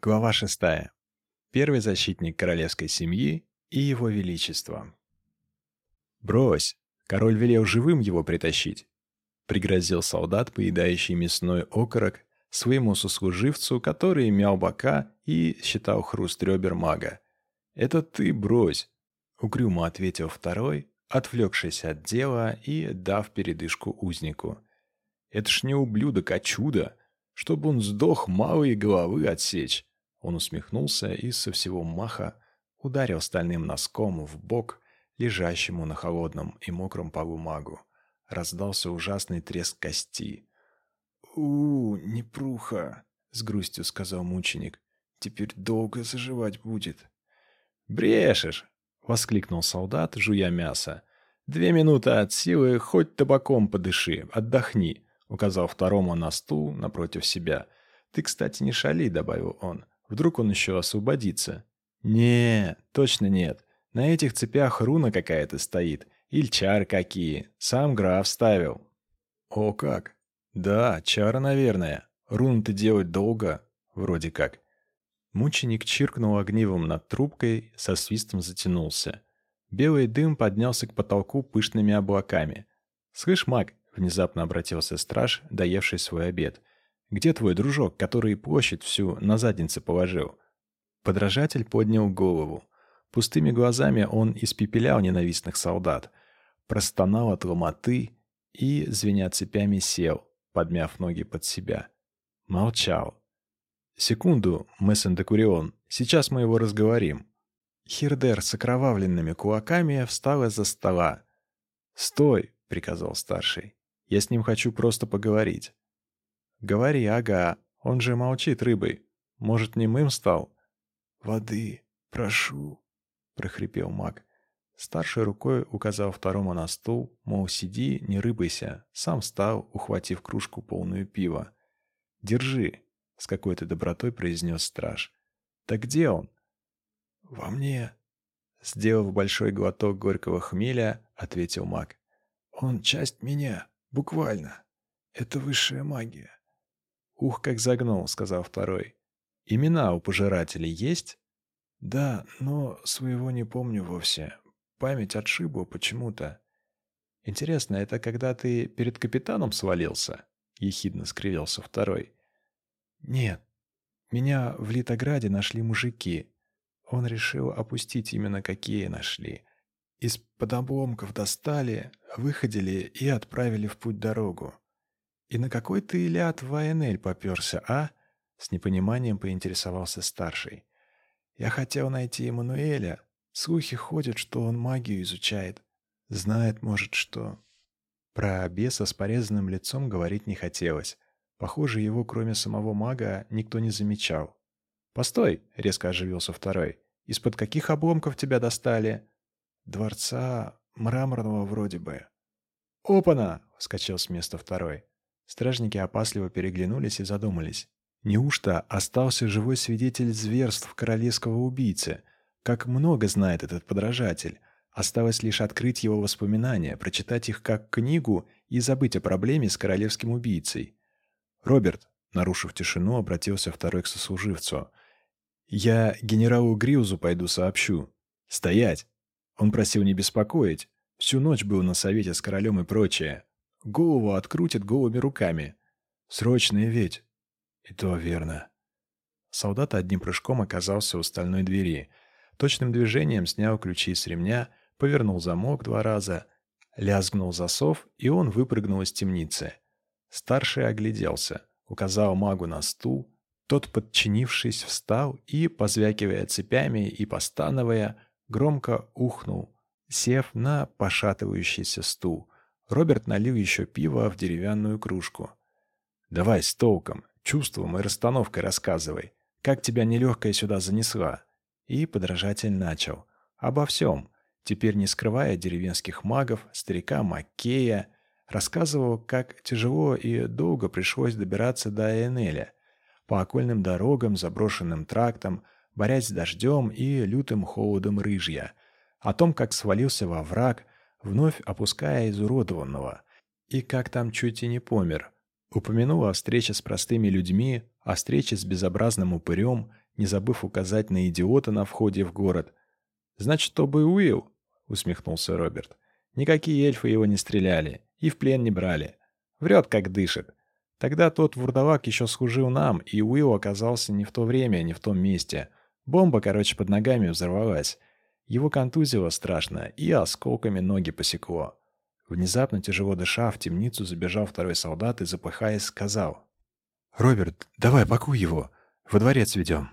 Глава шестая. Первый защитник королевской семьи и его величество. «Брось! Король велел живым его притащить!» — пригрозил солдат, поедающий мясной окорок, своему сослуживцу, который мял бока и считал хруст ребер мага. «Это ты брось!» — угрюмо ответил второй, отвлекшись от дела и дав передышку узнику. «Это ж не ублюдок, а чудо! Чтобы он сдох, малые головы отсечь!» Он усмехнулся и со всего маха ударил стальным носком в бок лежащему на холодном и мокром полу магу. Раздался ужасный треск кости. «У, непруха!» — с грустью сказал мученик. «Теперь долго заживать будет». «Брешешь!» — воскликнул солдат, жуя мясо. «Две минуты от силы, хоть табаком подыши, отдохни», — указал второму на стул напротив себя. «Ты, кстати, не шали», — добавил он. «Вдруг он еще освободится». «Не, точно нет. На этих цепях руна какая-то стоит. Или чар какие. Сам граф ставил». «О как! Да, чара, наверное. Рун-то делать долго. Вроде как». Мученик чиркнул огнивом над трубкой, со свистом затянулся. Белый дым поднялся к потолку пышными облаками. «Слышь, маг!» — внезапно обратился страж, доевший свой обед. «Где твой дружок, который площадь всю на заднице положил?» Подражатель поднял голову. Пустыми глазами он испепелял ненавистных солдат, простонал от ломоты и, звеня цепями, сел, подмяв ноги под себя. Молчал. «Секунду, Мессен де Курион, сейчас мы его разговорим». Хирдер с окровавленными кулаками встал из-за стола. «Стой!» — приказал старший. «Я с ним хочу просто поговорить». «Говори, ага, он же молчит рыбой. Может, не мым стал?» «Воды, прошу», — прохрипел маг. Старшей рукой указал второму на стул, мол, сиди, не рыбайся. Сам встал, ухватив кружку полную пива. «Держи», с какой-то добротой произнес страж. «Так где он?» «Во мне», — сделав большой глоток горького хмеля, ответил маг. «Он часть меня, буквально. Это высшая магия». «Ух, как загнул», — сказал второй. «Имена у пожирателей есть?» «Да, но своего не помню вовсе. Память отшибла почему-то». «Интересно, это когда ты перед капитаном свалился?» — ехидно скривился второй. Нет. Меня в Литограде нашли мужики. Он решил опустить именно какие нашли. Из-под обломков достали, выходили и отправили в путь дорогу. И на какой ты ляд в АНЛ попёрся, а? С непониманием поинтересовался старший. Я хотел найти Эммануэля. Слухи ходят, что он магию изучает. Знает, может, что... Про беса с порезанным лицом говорить не хотелось. Похоже, его, кроме самого мага, никто не замечал. «Постой!» — резко оживился второй. «Из-под каких обломков тебя достали?» «Дворца мраморного вроде бы». «Опана!» — вскочил с места второй. Стражники опасливо переглянулись и задумались. Неужто остался живой свидетель зверств королевского убийцы? Как много знает этот подражатель. Осталось лишь открыть его воспоминания, прочитать их как книгу и забыть о проблеме с королевским убийцей. «Роберт», — нарушив тишину, обратился второй к сослуживцу. «Я генералу Гриузу пойду сообщу. Стоять!» Он просил не беспокоить. Всю ночь был на совете с королем и прочее. Голову открутит голыми руками. Срочные ведь. И то верно. Солдат одним прыжком оказался у стальной двери. Точным движением снял ключи с ремня, повернул замок два раза, лязгнул засов, и он выпрыгнул из темницы. Старший огляделся, указал магу на стул. Тот, подчинившись, встал и, позвякивая цепями и постановая, громко ухнул, сев на пошатывающийся стул. Роберт налил еще пиво в деревянную кружку. «Давай с толком, чувством и расстановкой рассказывай. Как тебя нелегкая сюда занесла?» И подражатель начал. Обо всем, теперь не скрывая деревенских магов, старика Маккея, Рассказывал, как тяжело и долго пришлось добираться до Энеля. По окольным дорогам, заброшенным трактам, борясь с дождем и лютым холодом рыжья. О том, как свалился во враг, вновь опуская изуродованного. И как там чуть и не помер. Упомянул о встрече с простыми людьми, о встрече с безобразным упырем, не забыв указать на идиота на входе в город. «Значит, то бы Уилл», — усмехнулся Роберт. «Никакие эльфы его не стреляли и в плен не брали. Врет, как дышит. Тогда тот вурдалак еще служил нам, и Уилл оказался не в то время, не в том месте. Бомба, короче, под ногами взорвалась. Его контузило страшно, и осколками ноги посекло. Внезапно, тяжело дыша, в темницу забежал второй солдат и, запыхаясь, сказал. «Роберт, давай, пакуй его. Во дворец ведем».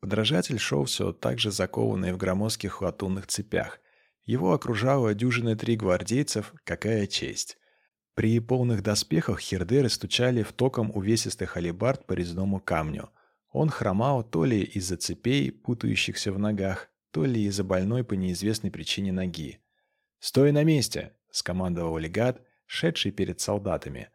Подражатель шел все так же закованный в громоздких латунных цепях. Его окружало дюжины три гвардейцев, какая честь. При полных доспехах хердеры стучали в током увесистых алебард по резному камню. Он хромал то ли из-за цепей, путающихся в ногах, то ли из-за больной по неизвестной причине ноги. «Стой на месте!» — скомандовал легат, шедший перед солдатами.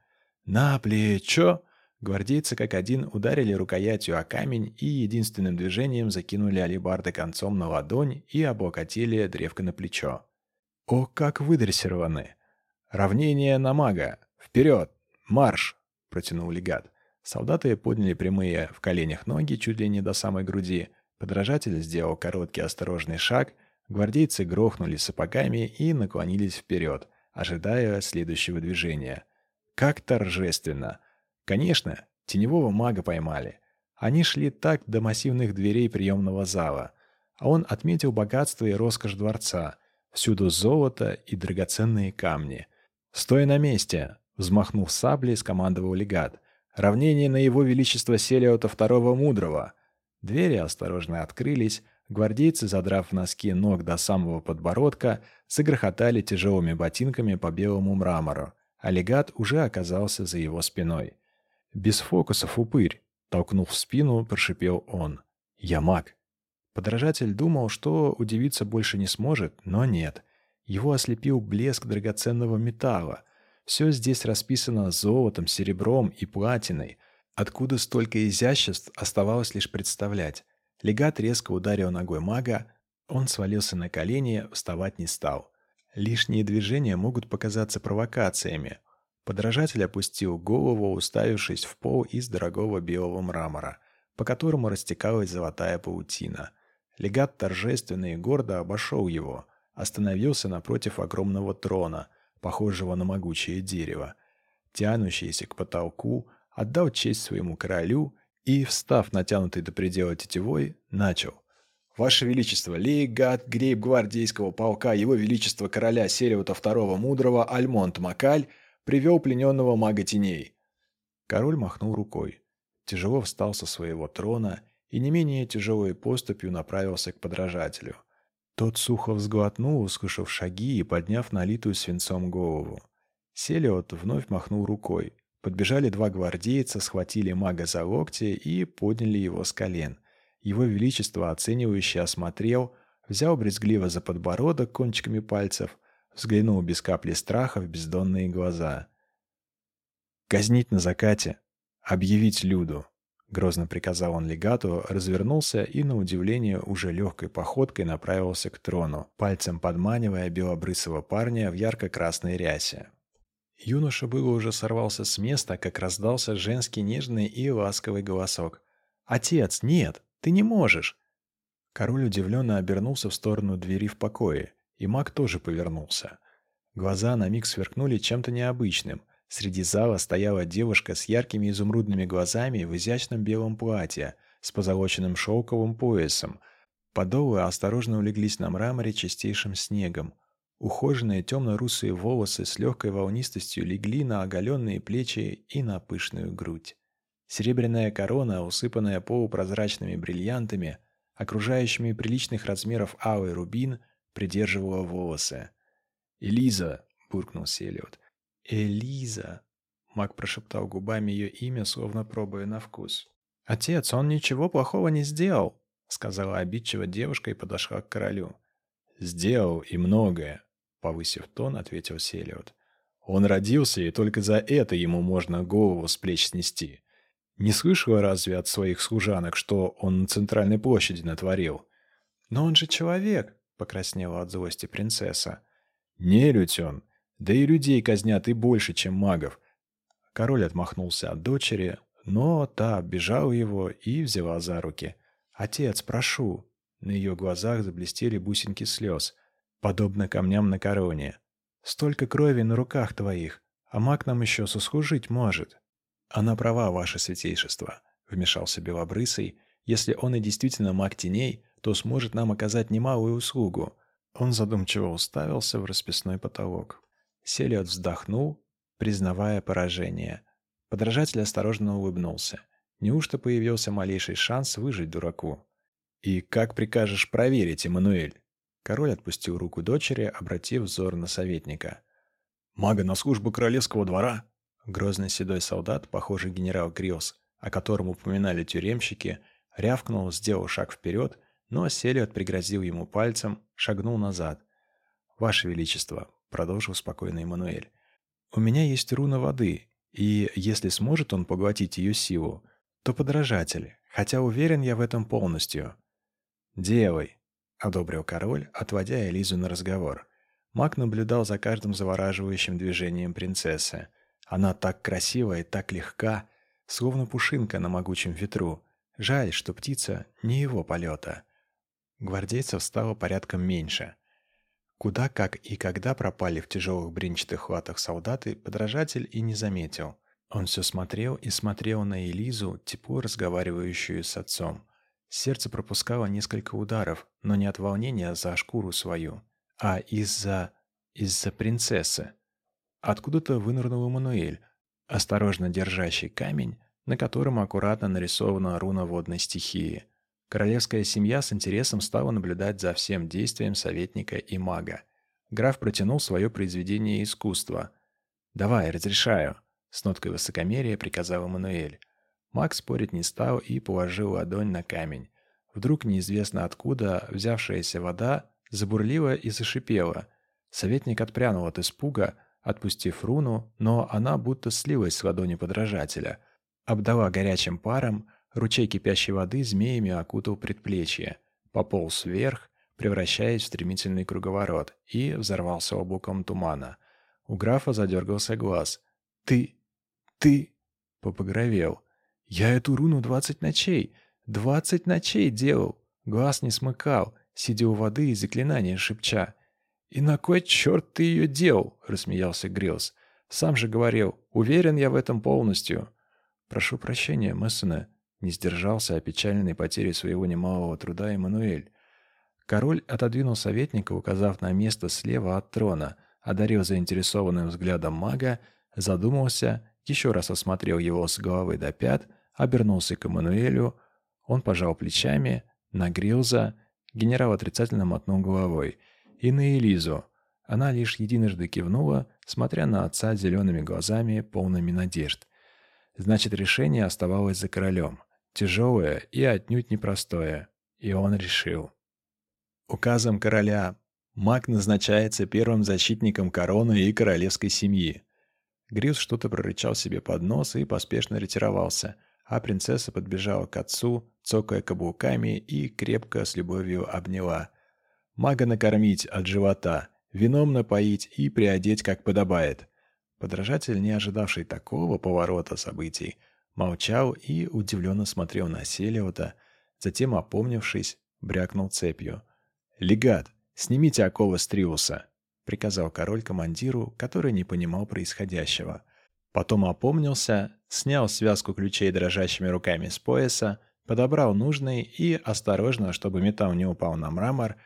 «На плечо!» Гвардейцы как один ударили рукоятью о камень и единственным движением закинули алебарды концом на ладонь и облокотили древко на плечо. О, как выдрессированы! «Равнение на мага! Вперед! Марш!» — протянул легат. Солдаты подняли прямые в коленях ноги чуть ли не до самой груди. Подражатель сделал короткий осторожный шаг. Гвардейцы грохнули сапогами и наклонились вперед, ожидая следующего движения. Как торжественно! Конечно, теневого мага поймали. Они шли так до массивных дверей приемного зала. А он отметил богатство и роскошь дворца. Всюду золото и драгоценные камни. «Стой на месте!» — взмахнув саблей, скомандовал легат. «Равнение на его величество Селиота Второго Мудрого!» Двери осторожно открылись, гвардейцы, задрав носки ног до самого подбородка, загрохотали тяжелыми ботинками по белому мрамору, а легат уже оказался за его спиной. «Без фокусов, упырь!» — толкнув в спину, прошипел он. «Я маг!» Подражатель думал, что удивиться больше не сможет, но нет — его ослепил блеск драгоценного металла. Все здесь расписано золотом, серебром и платиной. Откуда столько изяществ, оставалось лишь представлять. Легат резко ударил ногой мага, он свалился на колени, вставать не стал. Лишние движения могут показаться провокациями. Подражатель опустил голову, уставившись в пол из дорогого белого мрамора, по которому растекалась золотая паутина. Легат торжественно и гордо обошел его – остановился напротив огромного трона, похожего на могучее дерево, тянущееся к потолку, отдал честь своему королю и, встав натянутый до предела тетивой, начал. «Ваше Величество, легат грейб гвардейского полка Его Величества короля Селиута II Мудрого Альмонт Макаль привел плененного мага теней». Король махнул рукой, тяжело встал со своего трона и не менее тяжелой поступью направился к подражателю – тот сухо взглотнул, услышав шаги и подняв налитую свинцом голову. Селиот вновь махнул рукой. Подбежали два гвардейца, схватили мага за локти и подняли его с колен. Его Величество оценивающе осмотрел, взял брезгливо за подбородок кончиками пальцев, взглянул без капли страха в бездонные глаза. «Казнить на закате! Объявить люду!» Грозно приказал он легату, развернулся и, на удивление, уже легкой походкой направился к трону, пальцем подманивая белобрысого парня в ярко-красной рясе. Юноша было уже сорвался с места, как раздался женский нежный и ласковый голосок. «Отец, нет, ты не можешь!» Король удивленно обернулся в сторону двери в покое, и маг тоже повернулся. Глаза на миг сверкнули чем-то необычным – Среди зала стояла девушка с яркими изумрудными глазами в изящном белом платье, с позолоченным шелковым поясом. Подолы осторожно улеглись на мраморе чистейшим снегом. Ухоженные темно-русые волосы с легкой волнистостью легли на оголенные плечи и на пышную грудь. Серебряная корона, усыпанная полупрозрачными бриллиантами, окружающими приличных размеров алый рубин, придерживала волосы. «Элиза!» — буркнул Селиот. «Элиза!» Маг прошептал губами ее имя, словно пробуя на вкус. «Отец, он ничего плохого не сделал!» Сказала обидчиво девушка и подошла к королю. «Сделал и многое!» Повысив тон, ответил Селиот. «Он родился, и только за это ему можно голову с плеч снести. Не слышала разве от своих служанок, что он на центральной площади натворил?» «Но он же человек!» — покраснела от злости принцесса. «Нелюдь он!» Да и людей казнят и больше, чем магов. Король отмахнулся от дочери, но та оббежала его и взяла за руки. «Отец, прошу!» На ее глазах заблестели бусинки слез, подобно камням на короне. «Столько крови на руках твоих, а маг нам еще сослужить может». «Она права, ваше святейшество», — вмешался Белобрысый. «Если он и действительно маг теней, то сможет нам оказать немалую услугу». Он задумчиво уставился в расписной потолок. Селиот вздохнул, признавая поражение. Подражатель осторожно улыбнулся. Неужто появился малейший шанс выжить дураку? «И как прикажешь проверить, Эммануэль?» Король отпустил руку дочери, обратив взор на советника. «Мага на службу королевского двора?» Грозный седой солдат, похожий генерал Грилс, о котором упоминали тюремщики, рявкнул, сделал шаг вперед, но Селиот пригрозил ему пальцем, шагнул назад. «Ваше Величество», — продолжил спокойно Эммануэль, — «у меня есть руна воды, и если сможет он поглотить ее силу, то подражатель, хотя уверен я в этом полностью. «Делай», — одобрил король, отводя Элизу на разговор. Маг наблюдал за каждым завораживающим движением принцессы. Она так красива и так легка, словно пушинка на могучем ветру. Жаль, что птица не его полета. Гвардейцев стало порядком меньше. Куда, как и когда пропали в тяжелых бринчатых латах солдаты, подражатель и не заметил. Он все смотрел и смотрел на Элизу, тепло разговаривающую с отцом. Сердце пропускало несколько ударов, но не от волнения за шкуру свою, а из-за... из-за принцессы. Откуда-то вынырнул Эммануэль, осторожно держащий камень, на котором аккуратно нарисована руна водной стихии. Королевская семья с интересом стала наблюдать за всем действием советника и мага. Граф протянул свое произведение искусства. «Давай, разрешаю», — с ноткой высокомерия приказал Эммануэль. Макс спорить не стал и положил ладонь на камень. Вдруг неизвестно откуда взявшаяся вода забурлила и зашипела. Советник отпрянул от испуга, отпустив руну, но она будто слилась с ладони подражателя. Обдала горячим паром, ручей кипящей воды змеями окутал предплечье, пополз вверх, превращаясь в стремительный круговорот, и взорвался облаком тумана. У графа задергался глаз. «Ты... ты...» — попогровел. Я эту руну двадцать ночей, двадцать ночей делал, глаз не смыкал, сидя у воды и заклинания шепча. «И на кой черт ты ее делал?» — рассмеялся Грилс. «Сам же говорил, уверен я в этом полностью». «Прошу прощения, Мессена», — не сдержался опечаленной потери своего немалого труда Эммануэль. Король отодвинул советника, указав на место слева от трона, одарил заинтересованным взглядом мага, задумался еще раз осмотрел его с головы до пят, обернулся к Эммануэлю, он пожал плечами, нагрелся, генерал отрицательно мотнул головой, и на Элизу. Она лишь единожды кивнула, смотря на отца зелеными глазами, полными надежд. Значит, решение оставалось за королем. Тяжелое и отнюдь непростое. И он решил. Указом короля маг назначается первым защитником короны и королевской семьи. Грилс что-то прорычал себе под нос и поспешно ретировался, а принцесса подбежала к отцу, цокая каблуками и крепко с любовью обняла. Мага накормить от живота, вином напоить и приодеть, как подобает. Подражатель, не ожидавший такого поворота событий, молчал и удивленно смотрел на Селиота, затем, опомнившись, брякнул цепью. «Легат, снимите оковы с Триуса!» — приказал король командиру, который не понимал происходящего. Потом опомнился, снял связку ключей дрожащими руками с пояса, подобрал нужный и, осторожно, чтобы металл не упал на мрамор,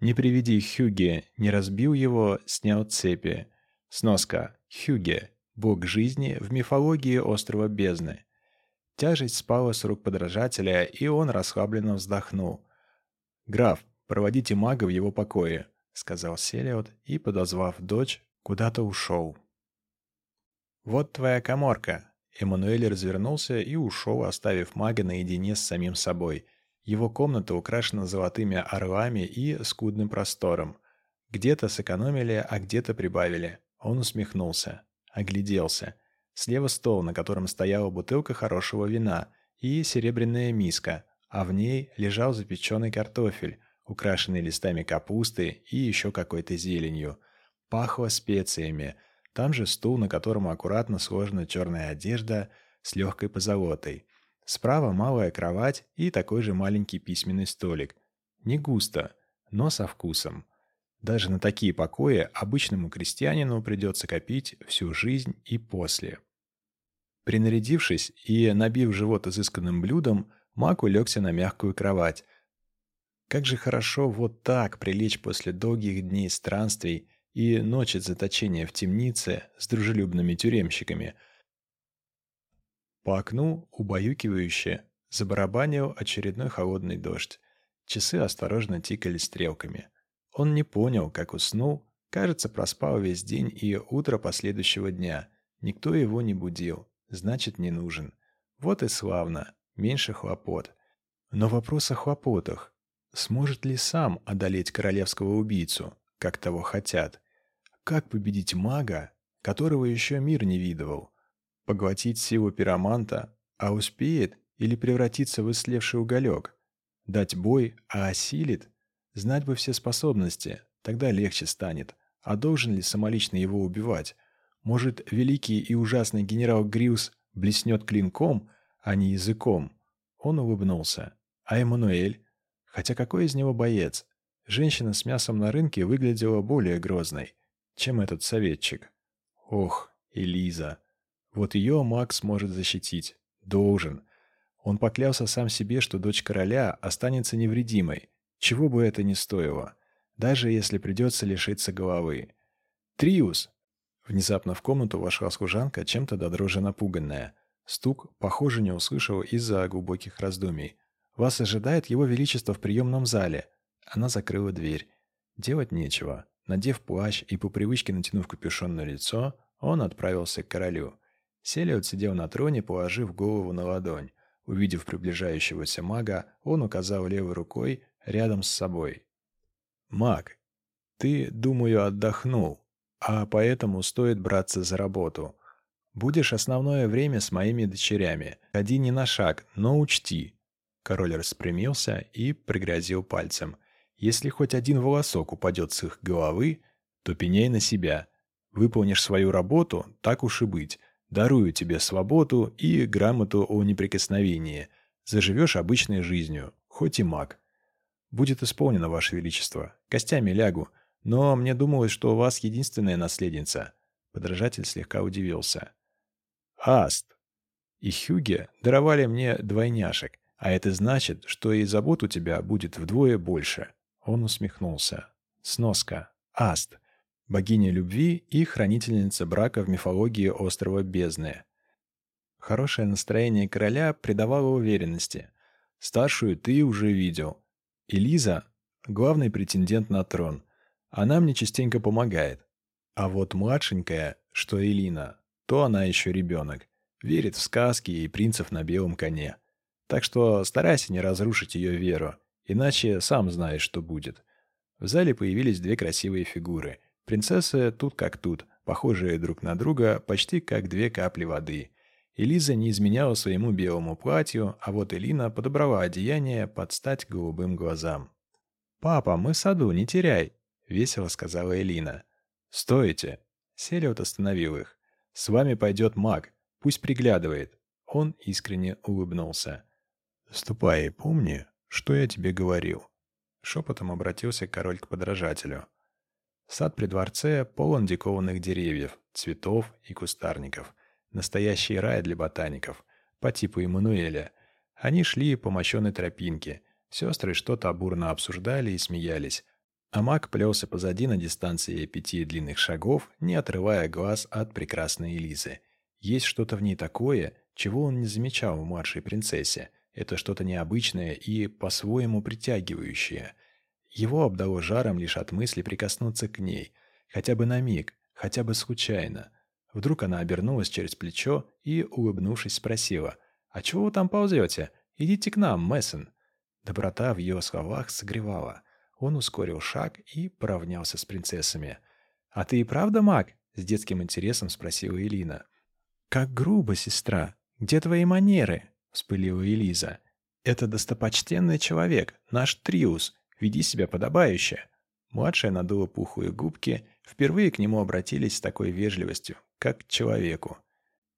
не приведи Хюге, не разбил его, снял цепи. Сноска. Хюге. Бог жизни в мифологии острова бездны. Тяжесть спала с рук подражателя, и он расслабленно вздохнул. «Граф, проводите мага в его покое сказал Селиот и, подозвав дочь, куда-то ушел. «Вот твоя коморка!» Эммануэль развернулся и ушел, оставив мага наедине с самим собой. Его комната украшена золотыми орлами и скудным простором. Где-то сэкономили, а где-то прибавили. Он усмехнулся. Огляделся. Слева стол, на котором стояла бутылка хорошего вина и серебряная миска, а в ней лежал запеченный картофель, украшенный листами капусты и еще какой-то зеленью. Пахло специями. Там же стул, на котором аккуратно сложена черная одежда, с легкой позолотой. Справа малая кровать и такой же маленький письменный столик. Не густо, но со вкусом. Даже на такие покои обычному крестьянину придется копить всю жизнь и после. Принарядившись и набив живот изысканным блюдом, Мак улегся на мягкую кровать. Как же хорошо вот так прилечь после долгих дней странствий и ночи заточения в темнице с дружелюбными тюремщиками. По окну, убаюкивающе, забарабанил очередной холодный дождь. Часы осторожно тикали стрелками. Он не понял, как уснул, кажется, проспал весь день и утро последующего дня. Никто его не будил, значит, не нужен. Вот и славно, меньше хлопот. Но вопрос о хлопотах. Сможет ли сам одолеть королевского убийцу? как того хотят. Как победить мага, которого еще мир не видывал? Поглотить силу пироманта, а успеет или превратиться в ислевший уголек? Дать бой, а осилит? Знать бы все способности, тогда легче станет. А должен ли самолично его убивать? Может, великий и ужасный генерал Гриус блеснет клинком, а не языком? Он улыбнулся. А Эммануэль? Хотя какой из него боец? Женщина с мясом на рынке выглядела более грозной, чем этот советчик. Ох, Элиза. Вот ее Макс может защитить. Должен. Он поклялся сам себе, что дочь короля останется невредимой, чего бы это ни стоило, даже если придется лишиться головы. «Триус!» Внезапно в комнату вошла служанка, чем-то до дрожи напуганная. Стук, похоже, не услышал из-за глубоких раздумий. «Вас ожидает его величество в приемном зале», она закрыла дверь. Делать нечего. Надев плащ и по привычке натянув капюшон на лицо, он отправился к королю. Селиот сидел на троне, положив голову на ладонь. Увидев приближающегося мага, он указал левой рукой рядом с собой. «Маг, ты, думаю, отдохнул, а поэтому стоит браться за работу. Будешь основное время с моими дочерями. Ходи не на шаг, но учти». Король распрямился и пригрозил пальцем – если хоть один волосок упадет с их головы, то пеняй на себя. Выполнишь свою работу, так уж и быть. Дарую тебе свободу и грамоту о неприкосновении. Заживешь обычной жизнью, хоть и маг. Будет исполнено, Ваше Величество. Костями лягу. Но мне думалось, что у вас единственная наследница. Подражатель слегка удивился. Аст. И Хюге даровали мне двойняшек, а это значит, что и забот у тебя будет вдвое больше. Он усмехнулся. Сноска. Аст. Богиня любви и хранительница брака в мифологии острова Бездны. Хорошее настроение короля придавало уверенности. Старшую ты уже видел. Элиза — главный претендент на трон. Она мне частенько помогает. А вот младшенькая, что Элина, то она еще ребенок. Верит в сказки и принцев на белом коне. Так что старайся не разрушить ее веру. Иначе сам знаешь, что будет. В зале появились две красивые фигуры. Принцессы тут как тут, похожие друг на друга, почти как две капли воды. Элиза не изменяла своему белому платью, а вот Элина подобрала одеяние под стать голубым глазам. «Папа, мы в саду, не теряй!» — весело сказала Элина. «Стойте!» — Селиот остановил их. «С вами пойдет маг, пусть приглядывает». Он искренне улыбнулся. «Ступай и помни, «Что я тебе говорил?» Шепотом обратился король к подражателю. Сад при дворце полон дикованных деревьев, цветов и кустарников. Настоящий рай для ботаников, по типу Эммануэля. Они шли по мощенной тропинке. Сестры что-то бурно обсуждали и смеялись. А маг плелся позади на дистанции пяти длинных шагов, не отрывая глаз от прекрасной Элизы. Есть что-то в ней такое, чего он не замечал в младшей принцессе – это что-то необычное и по-своему притягивающее. Его обдало жаром лишь от мысли прикоснуться к ней, хотя бы на миг, хотя бы случайно. Вдруг она обернулась через плечо и, улыбнувшись, спросила, «А чего вы там ползете? Идите к нам, Мессон». Доброта в ее словах согревала. Он ускорил шаг и поравнялся с принцессами. «А ты и правда маг?» — с детским интересом спросила Элина. «Как грубо, сестра! Где твои манеры?» — вспылила Элиза. «Это достопочтенный человек, наш Триус. Веди себя подобающе». Младшая надула пухлые губки. Впервые к нему обратились с такой вежливостью, как к человеку.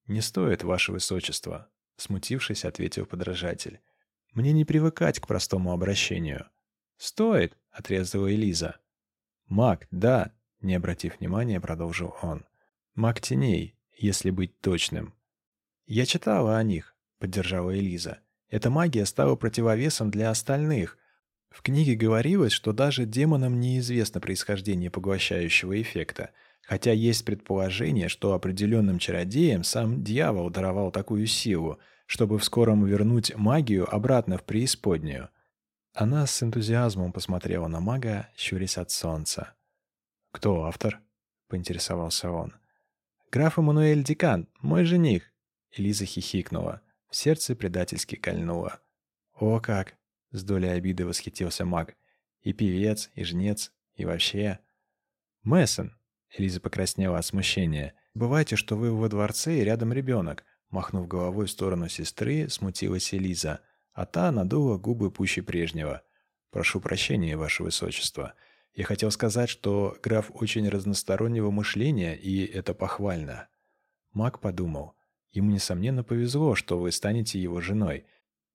«Не стоит, ваше высочество», — смутившись, ответил подражатель. «Мне не привыкать к простому обращению». «Стоит», — отрезала Элиза. «Маг, да», — не обратив внимания, продолжил он. «Маг теней, если быть точным». «Я читала о них», — поддержала Элиза. «Эта магия стала противовесом для остальных. В книге говорилось, что даже демонам неизвестно происхождение поглощающего эффекта, хотя есть предположение, что определенным чародеям сам дьявол даровал такую силу, чтобы в скором вернуть магию обратно в преисподнюю. Она с энтузиазмом посмотрела на мага, щурясь от солнца. «Кто автор?» — поинтересовался он. «Граф Эммануэль Дикан, мой жених!» Элиза хихикнула. В сердце предательски кольнула. «О как!» — с долей обиды восхитился маг. «И певец, и жнец, и вообще...» «Мессон!» — Элиза покраснела от смущения. «Бывайте, что вы во дворце и рядом ребенок!» Махнув головой в сторону сестры, смутилась Элиза — а та надула губы пуще прежнего. «Прошу прощения, ваше высочество. Я хотел сказать, что граф очень разностороннего мышления, и это похвально». Маг подумал. Ему, несомненно, повезло, что вы станете его женой.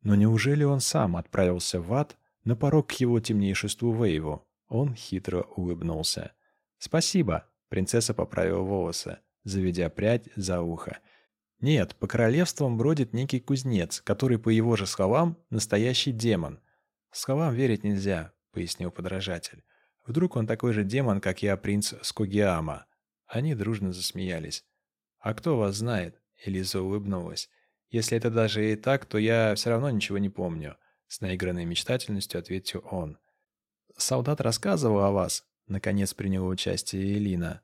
Но неужели он сам отправился в ад на порог к его темнейшеству Вейву? Он хитро улыбнулся. «Спасибо», — принцесса поправила волосы, заведя прядь за ухо. Нет, по королевствам бродит некий кузнец, который, по его же словам, настоящий демон. Словам верить нельзя, пояснил подражатель. Вдруг он такой же демон, как я, принц Скогиама. Они дружно засмеялись. А кто вас знает? Элиза улыбнулась. Если это даже и так, то я все равно ничего не помню, с наигранной мечтательностью ответил он. Солдат рассказывал о вас, наконец приняла участие Элина.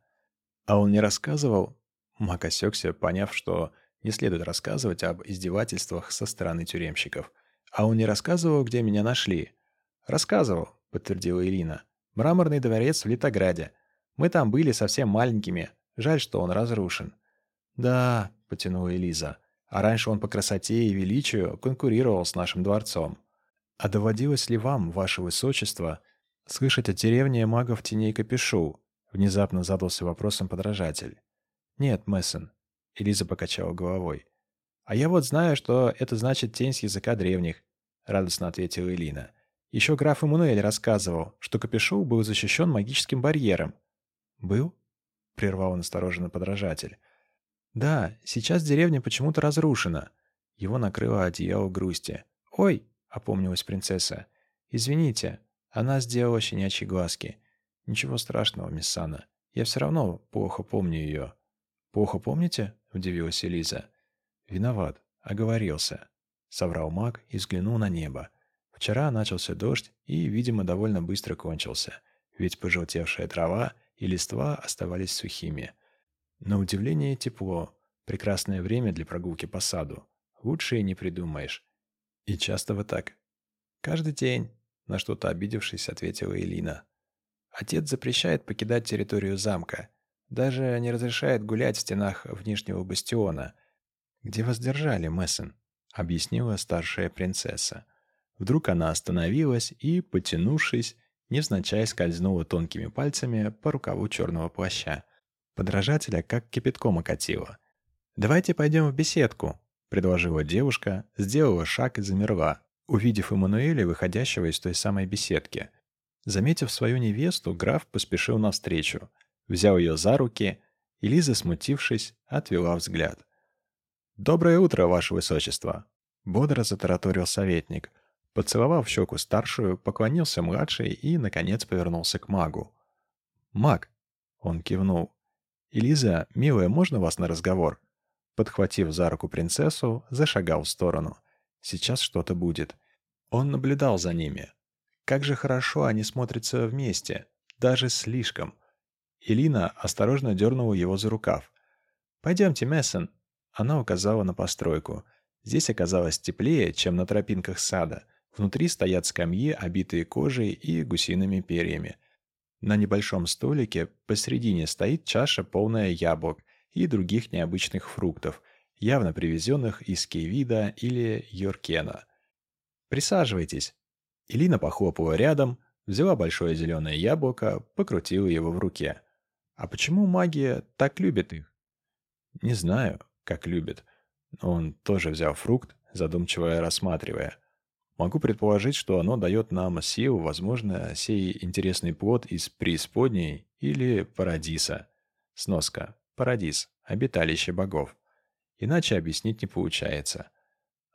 А он не рассказывал? Мак осекся, поняв, что не следует рассказывать об издевательствах со стороны тюремщиков. А он не рассказывал, где меня нашли. Рассказывал, подтвердила Ирина. Мраморный дворец в Литограде. Мы там были совсем маленькими. Жаль, что он разрушен. Да, потянула Элиза. А раньше он по красоте и величию конкурировал с нашим дворцом. А доводилось ли вам, ваше высочество, слышать о деревне магов теней Капишу? Внезапно задался вопросом подражатель. Нет, Мессон, Элиза покачала головой. «А я вот знаю, что это значит тень с языка древних», — радостно ответила Элина. «Еще граф Эммануэль рассказывал, что Капюшоу был защищен магическим барьером». «Был?» — прервал настороженно подражатель. «Да, сейчас деревня почему-то разрушена». Его накрыло одеяло грусти. «Ой!» — опомнилась принцесса. «Извините, она сделала щенячьи глазки. Ничего страшного, мисс Анна. Я все равно плохо помню ее». «Плохо помните?» — удивилась Элиза. «Виноват. Оговорился», — соврал маг и взглянул на небо. Вчера начался дождь и, видимо, довольно быстро кончился, ведь пожелтевшая трава и листва оставались сухими. На удивление тепло, прекрасное время для прогулки по саду. Лучше и не придумаешь. И часто вы так. Каждый день, на что-то обидевшись, ответила Элина. Отец запрещает покидать территорию замка. Даже не разрешает гулять в стенах внешнего бастиона. «Где вас держали, Мессен?» — объяснила старшая принцесса. Вдруг она остановилась и, потянувшись, невзначай скользнула тонкими пальцами по рукаву черного плаща. Подражателя как кипятком окатила. «Давайте пойдем в беседку», — предложила девушка, сделала шаг и замерла, увидев Эммануэля, выходящего из той самой беседки. Заметив свою невесту, граф поспешил навстречу — взял ее за руки, и Лиза, смутившись, отвела взгляд. «Доброе утро, ваше высочество!» — бодро затараторил советник. Поцеловав щеку старшую, поклонился младшей и, наконец, повернулся к магу. «Маг!» — он кивнул. «Элиза, милая, можно вас на разговор?» Подхватив за руку принцессу, зашагал в сторону. «Сейчас что-то будет». Он наблюдал за ними. Как же хорошо они смотрятся вместе. Даже слишком. Элина осторожно дернула его за рукав. «Пойдемте, Мессон!» Она указала на постройку. Здесь оказалось теплее, чем на тропинках сада. Внутри стоят скамьи, обитые кожей и гусиными перьями. На небольшом столике посредине стоит чаша, полная яблок и других необычных фруктов, явно привезенных из Кейвида или Йоркена. «Присаживайтесь». Элина похлопала рядом, взяла большое зеленое яблоко, покрутила его в руке. А почему магия так любит их? Не знаю, как любит. Он тоже взял фрукт, задумчиво рассматривая. Могу предположить, что оно дает нам силу, возможно, сей интересный плод из преисподней или парадиса. Сноска. Парадис. Обиталище богов. Иначе объяснить не получается.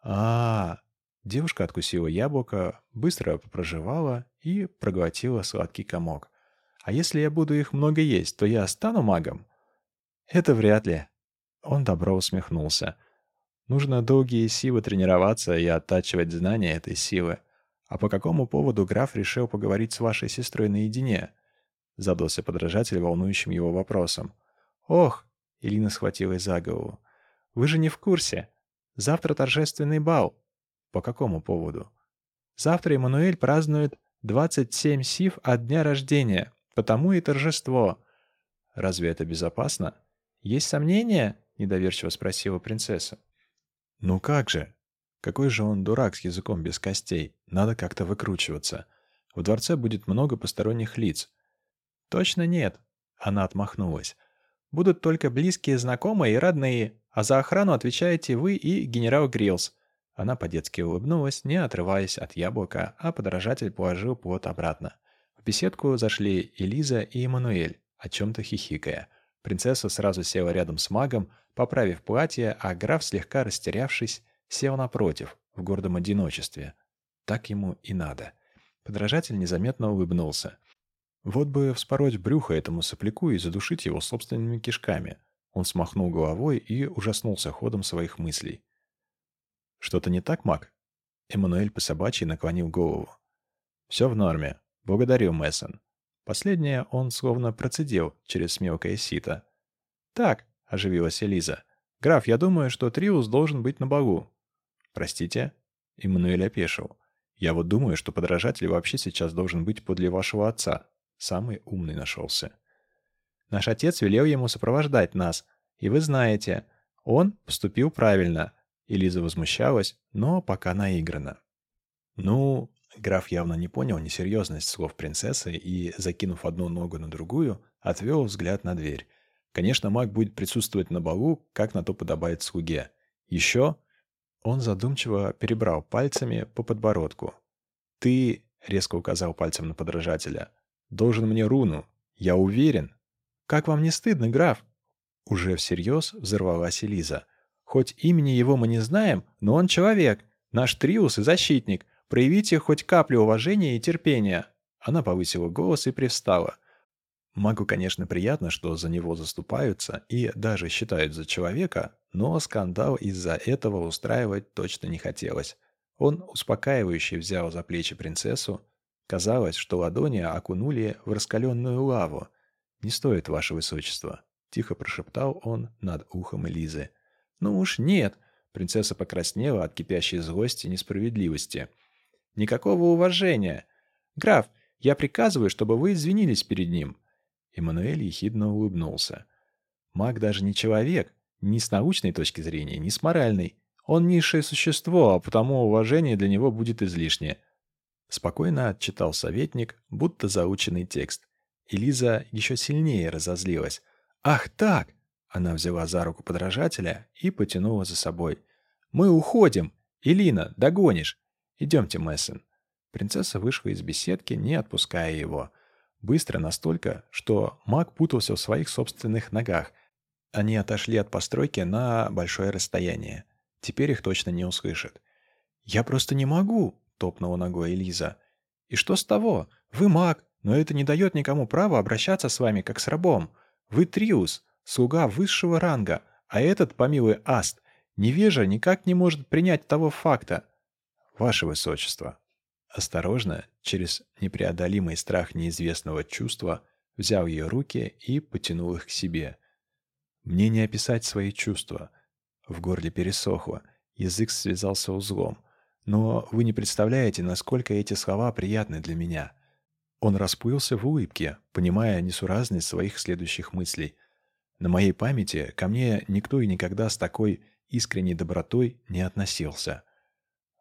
а, -а, -а Девушка откусила яблоко, быстро прожевала и проглотила сладкий комок. «А если я буду их много есть, то я стану магом?» «Это вряд ли». Он добро усмехнулся. «Нужно долгие силы тренироваться и оттачивать знания этой силы. А по какому поводу граф решил поговорить с вашей сестрой наедине?» Задался подражатель волнующим его вопросом. «Ох!» — Элина схватилась за голову. «Вы же не в курсе. Завтра торжественный бал. По какому поводу? Завтра Эммануэль празднует 27 сив от дня рождения, потому и торжество. Разве это безопасно? Есть сомнения? Недоверчиво спросила принцесса. Ну как же? Какой же он дурак с языком без костей. Надо как-то выкручиваться. В дворце будет много посторонних лиц. Точно нет. Она отмахнулась. Будут только близкие знакомые и родные, а за охрану отвечаете вы и генерал Грилс. Она по-детски улыбнулась, не отрываясь от яблока, а подражатель положил плод обратно. В беседку зашли Элиза и Эммануэль, о чем-то хихикая. Принцесса сразу села рядом с магом, поправив платье, а граф, слегка растерявшись, сел напротив, в гордом одиночестве. Так ему и надо. Подражатель незаметно улыбнулся. Вот бы вспороть брюхо этому сопляку и задушить его собственными кишками. Он смахнул головой и ужаснулся ходом своих мыслей. «Что-то не так, Мак?» Эммануэль по собачьи наклонил голову. «Все в норме. Благодарю, Мессон». Последнее он словно процедил через мелкое сито. «Так», — оживилась Элиза. «Граф, я думаю, что Триус должен быть на балу». «Простите?» — Эммануэль опешил. «Я вот думаю, что подражатель вообще сейчас должен быть подле вашего отца. Самый умный нашелся». «Наш отец велел ему сопровождать нас, и вы знаете, он поступил правильно. Элиза возмущалась, но пока наигранно. «Ну...» Граф явно не понял несерьезность слов принцессы и, закинув одну ногу на другую, отвел взгляд на дверь. Конечно, маг будет присутствовать на балу, как на то подобает слуге. Еще... Он задумчиво перебрал пальцами по подбородку. «Ты...» — резко указал пальцем на подражателя. «Должен мне руну. Я уверен». «Как вам не стыдно, граф?» Уже всерьез взорвалась Элиза. Хоть имени его мы не знаем, но он человек, наш триус и защитник. Проявите хоть каплю уважения и терпения». Она повысила голос и привстала. Магу, конечно, приятно, что за него заступаются и даже считают за человека, но скандал из-за этого устраивать точно не хотелось. Он успокаивающе взял за плечи принцессу. Казалось, что ладони окунули в раскаленную лаву. «Не стоит, ваше высочество», — тихо прошептал он над ухом Элизы. «Ну уж нет», — принцесса покраснела от кипящей злости и несправедливости. «Никакого уважения. Граф, я приказываю, чтобы вы извинились перед ним». Эммануэль ехидно улыбнулся. «Маг даже не человек, ни с научной точки зрения, ни с моральной. Он низшее существо, а потому уважение для него будет излишнее». Спокойно отчитал советник, будто заученный текст. Элиза еще сильнее разозлилась. «Ах так! Она взяла за руку подражателя и потянула за собой. «Мы уходим! Илина, догонишь! Идемте, Мессен!» Принцесса вышла из беседки, не отпуская его. Быстро настолько, что маг путался в своих собственных ногах. Они отошли от постройки на большое расстояние. Теперь их точно не услышат. «Я просто не могу!» — топнула ногой Элиза. «И что с того? Вы маг, но это не дает никому права обращаться с вами, как с рабом. Вы Триус, слуга высшего ранга, а этот, помилуй Аст, невежа никак не может принять того факта. Ваше Высочество. Осторожно, через непреодолимый страх неизвестного чувства, взял ее руки и потянул их к себе. Мне не описать свои чувства. В горле пересохло, язык связался узлом. Но вы не представляете, насколько эти слова приятны для меня. Он расплылся в улыбке, понимая несуразность своих следующих мыслей – на моей памяти ко мне никто и никогда с такой искренней добротой не относился.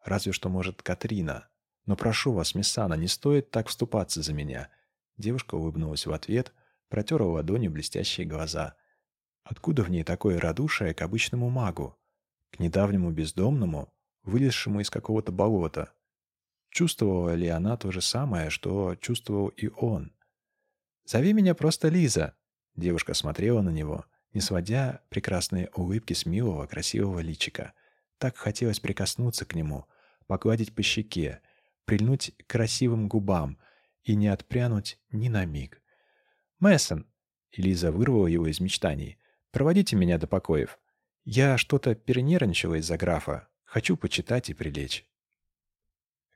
Разве что, может, Катрина. Но прошу вас, Миссана, не стоит так вступаться за меня. Девушка улыбнулась в ответ, протерла ладонью блестящие глаза. Откуда в ней такое радушие к обычному магу? К недавнему бездомному, вылезшему из какого-то болота? Чувствовала ли она то же самое, что чувствовал и он? «Зови меня просто Лиза!» Девушка смотрела на него, не сводя прекрасные улыбки с милого, красивого личика. Так хотелось прикоснуться к нему, погладить по щеке, прильнуть к красивым губам и не отпрянуть ни на миг. «Мессон!» Лиза вырвала его из мечтаний. «Проводите меня до покоев. Я что-то перенервничала из-за графа. Хочу почитать и прилечь».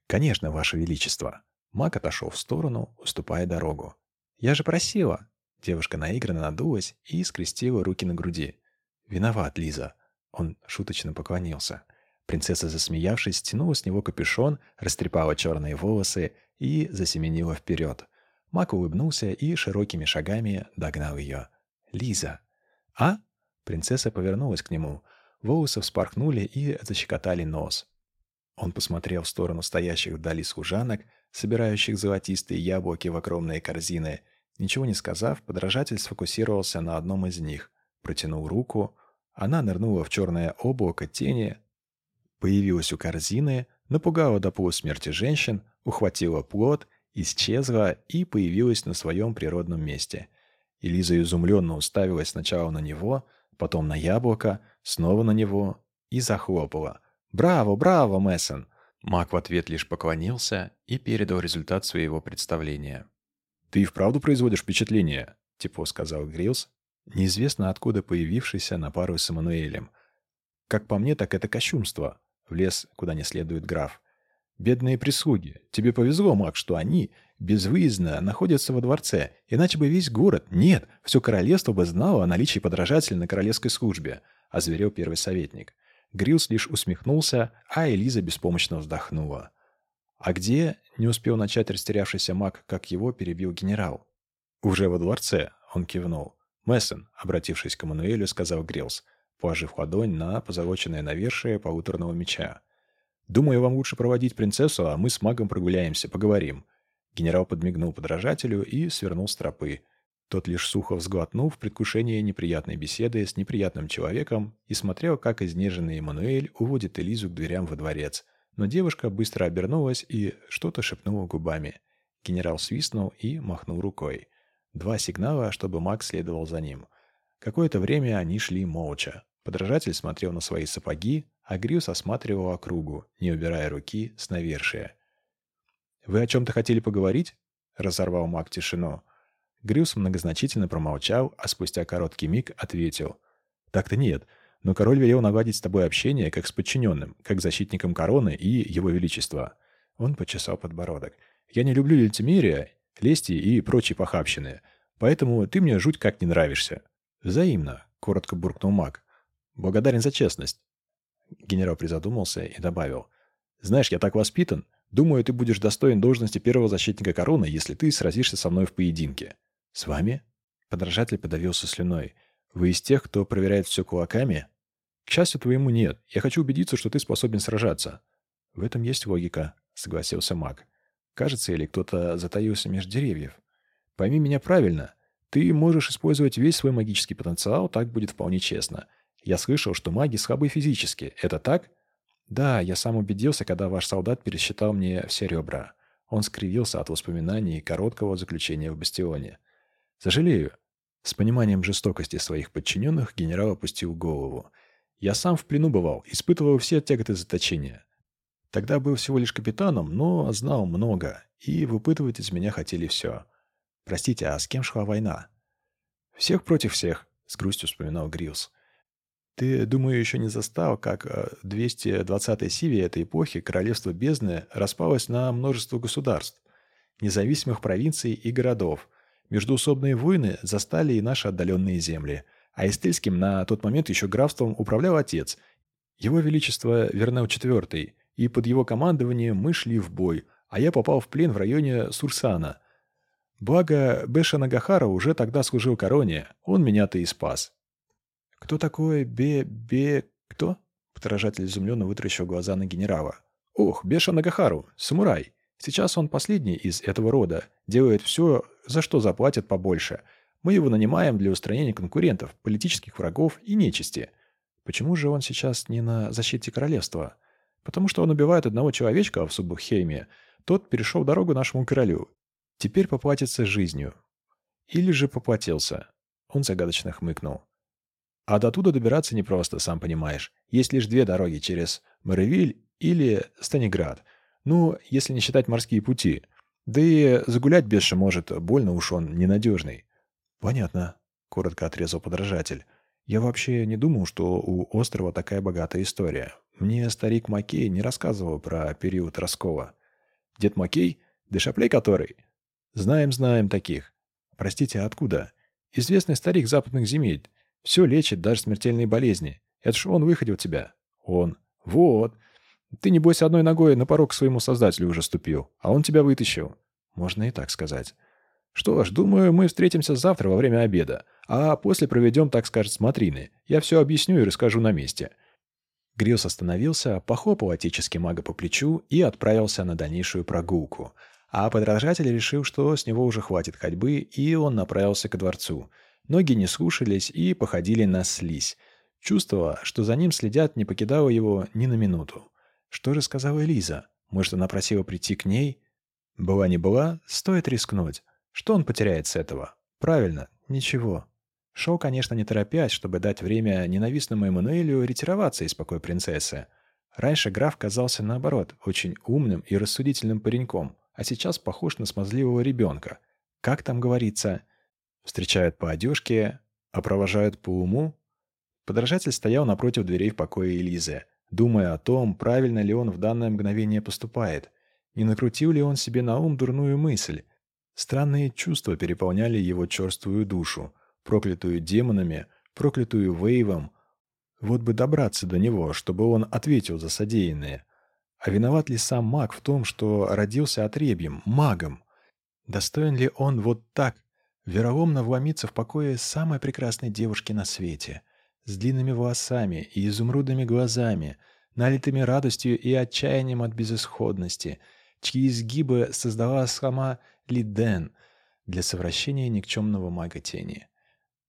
«Конечно, Ваше Величество!» Мак отошел в сторону, уступая дорогу. «Я же просила!» Девушка наигранно надулась и скрестила руки на груди. «Виноват, Лиза!» Он шуточно поклонился. Принцесса, засмеявшись, стянула с него капюшон, растрепала черные волосы и засеменила вперед. Мак улыбнулся и широкими шагами догнал ее. «Лиза!» «А?» Принцесса повернулась к нему. Волосы вспорхнули и защекотали нос. Он посмотрел в сторону стоящих вдали служанок, собирающих золотистые яблоки в огромные корзины. Ничего не сказав, подражатель сфокусировался на одном из них. Протянул руку. Она нырнула в черное облако тени, появилась у корзины, напугала до полусмерти женщин, ухватила плод, исчезла и появилась на своем природном месте. Элиза изумленно уставилась сначала на него, потом на яблоко, снова на него и захлопала. «Браво, браво, Мессон!» Мак в ответ лишь поклонился и передал результат своего представления. «Ты и вправду производишь впечатление», — тепло сказал Грилс, неизвестно откуда появившийся на пару с Эммануэлем. «Как по мне, так это кощунство», — влез куда не следует граф. «Бедные прислуги. Тебе повезло, Мак, что они безвыездно находятся во дворце, иначе бы весь город, нет, все королевство бы знало о наличии подражателя на королевской службе», — озверел первый советник. Грилс лишь усмехнулся, а Элиза беспомощно вздохнула. «А где?» — не успел начать растерявшийся маг, как его перебил генерал. «Уже во дворце», — он кивнул. «Мессон», — обратившись к Мануэлю, сказал Грилс, положив ладонь на позолоченное навершие полуторного меча. «Думаю, вам лучше проводить принцессу, а мы с магом прогуляемся, поговорим». Генерал подмигнул подражателю и свернул с тропы, тот лишь сухо взглотнул в предвкушении неприятной беседы с неприятным человеком и смотрел, как изнеженный Эммануэль уводит Элизу к дверям во дворец. Но девушка быстро обернулась и что-то шепнула губами. Генерал свистнул и махнул рукой. Два сигнала, чтобы маг следовал за ним. Какое-то время они шли молча. Подражатель смотрел на свои сапоги, а Грюс осматривал округу, не убирая руки с навершия. «Вы о чем-то хотели поговорить?» — разорвал маг тишину. Грюс многозначительно промолчал, а спустя короткий миг ответил. «Так-то нет, но король велел наладить с тобой общение как с подчиненным, как защитником короны и его величества». Он почесал подбородок. «Я не люблю лицемерия, лести и прочей похабщины, поэтому ты мне жуть как не нравишься». «Взаимно», — коротко буркнул маг. «Благодарен за честность». Генерал призадумался и добавил. «Знаешь, я так воспитан. Думаю, ты будешь достоин должности первого защитника короны, если ты сразишься со мной в поединке». «С вами?» Подражатель подавился слюной. «Вы из тех, кто проверяет все кулаками?» «К счастью твоему нет. Я хочу убедиться, что ты способен сражаться». «В этом есть логика», — согласился маг. «Кажется, или кто-то затаился между деревьев. Пойми меня правильно. Ты можешь использовать весь свой магический потенциал, так будет вполне честно. Я слышал, что маги слабы физически. Это так?» «Да, я сам убедился, когда ваш солдат пересчитал мне все ребра». Он скривился от воспоминаний короткого заключения в бастионе. «Сожалею». С пониманием жестокости своих подчиненных генерал опустил голову. «Я сам в плену бывал, испытывал все тяготы заточения. Тогда был всего лишь капитаном, но знал много, и выпытывать из меня хотели все. Простите, а с кем шла война?» «Всех против всех», — с грустью вспоминал Грилс. «Ты, думаю, еще не застал, как 220-й Сиве этой эпохи королевство бездны распалось на множество государств, независимых провинций и городов, Междуусобные войны застали и наши отдаленные земли, а Эстельским на тот момент еще графством управлял отец, его величество Вернел IV, и под его командованием мы шли в бой, а я попал в плен в районе Сурсана. Благо, Беша Нагахара уже тогда служил короне, он меня-то и спас. «Кто такой Бе... кто?» Подражатель изумленно вытращил глаза на генерала. «Ох, Беша Нагахару, самурай. Сейчас он последний из этого рода, делает все, за что заплатят побольше. Мы его нанимаем для устранения конкурентов, политических врагов и нечисти. Почему же он сейчас не на защите королевства? Потому что он убивает одного человечка в Суббухейме. Тот перешел дорогу нашему королю. Теперь поплатится жизнью. Или же поплатился. Он загадочно хмыкнул. А до туда добираться непросто, сам понимаешь. Есть лишь две дороги через Маревиль или Станиград. Ну, если не считать морские пути. Да и загулять бесше может, больно уж он ненадежный. Понятно, коротко отрезал подражатель. Я вообще не думал, что у острова такая богатая история. Мне старик Макей не рассказывал про период Роскова. Дед Макей? Дешаплей который? Знаем, знаем таких. Простите, а откуда? Известный старик западных земель. Все лечит, даже смертельные болезни. Это ж он выходил тебя. Он. Вот. Ты, небось, одной ногой на порог к своему создателю уже ступил, а он тебя вытащил. Можно и так сказать. Что ж, думаю, мы встретимся завтра во время обеда, а после проведем, так скажет, смотрины. Я все объясню и расскажу на месте. Грилс остановился, похлопал отечески мага по плечу и отправился на дальнейшую прогулку. А подражатель решил, что с него уже хватит ходьбы, и он направился к дворцу. Ноги не слушались и походили на слизь. Чувство, что за ним следят, не покидало его ни на минуту. Что же сказала Элиза? Может, она просила прийти к ней? Была не была, стоит рискнуть. Что он потеряет с этого? Правильно, ничего. Шел, конечно, не торопясь, чтобы дать время ненавистному Эммануэлю ретироваться из покоя принцессы. Раньше граф казался, наоборот, очень умным и рассудительным пареньком, а сейчас похож на смазливого ребенка. Как там говорится? Встречают по одежке, а провожают по уму? Подражатель стоял напротив дверей в покое Элизы думая о том, правильно ли он в данное мгновение поступает. Не накрутил ли он себе на ум дурную мысль? Странные чувства переполняли его черствую душу, проклятую демонами, проклятую Вейвом. Вот бы добраться до него, чтобы он ответил за содеянное. А виноват ли сам маг в том, что родился отребьем, магом? Достоин ли он вот так вероломно вломиться в покое самой прекрасной девушки на свете — с длинными волосами и изумрудными глазами, налитыми радостью и отчаянием от безысходности, чьи изгибы создала сама Лиден для совращения никчемного мага тени.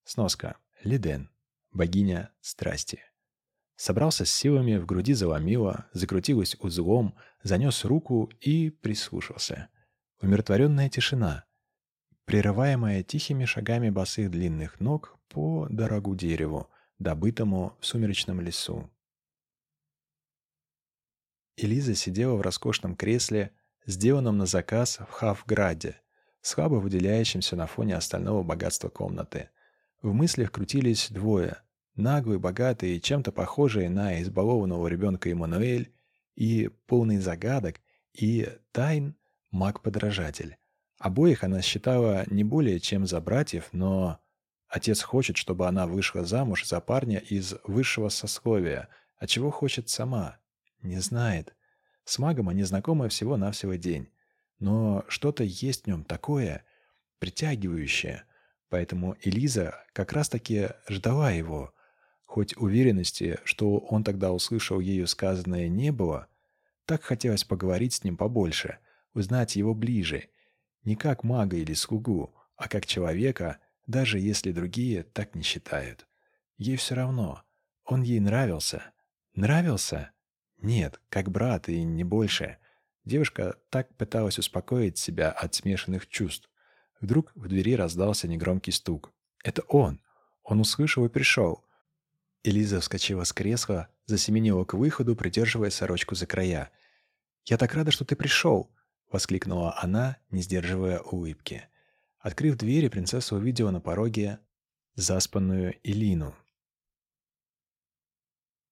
Сноска. Лиден. Богиня страсти. Собрался с силами, в груди заломило, закрутилось узлом, занес руку и прислушался. Умиротворенная тишина, прерываемая тихими шагами босых длинных ног по дорогу дереву, добытому в сумеречном лесу. Элиза сидела в роскошном кресле, сделанном на заказ в Хавграде, слабо выделяющемся на фоне остального богатства комнаты. В мыслях крутились двое – наглый, богатый и чем-то похожий на избалованного ребенка Эммануэль, и полный загадок, и тайн маг-подражатель. Обоих она считала не более чем за братьев, но Отец хочет, чтобы она вышла замуж за парня из высшего сословия, а чего хочет сама? Не знает. С магом они знакомы всего-навсего день. Но что-то есть в нем такое, притягивающее. Поэтому Элиза как раз-таки ждала его. Хоть уверенности, что он тогда услышал ею сказанное, не было, так хотелось поговорить с ним побольше, узнать его ближе. Не как мага или слугу, а как человека, даже если другие так не считают. Ей все равно. Он ей нравился. Нравился? Нет, как брат и не больше. Девушка так пыталась успокоить себя от смешанных чувств. Вдруг в двери раздался негромкий стук. Это он. Он услышал и пришел. Элиза вскочила с кресла, засеменила к выходу, придерживая сорочку за края. «Я так рада, что ты пришел!» — воскликнула она, не сдерживая улыбки. Открыв двери, принцесса увидела на пороге заспанную Илину.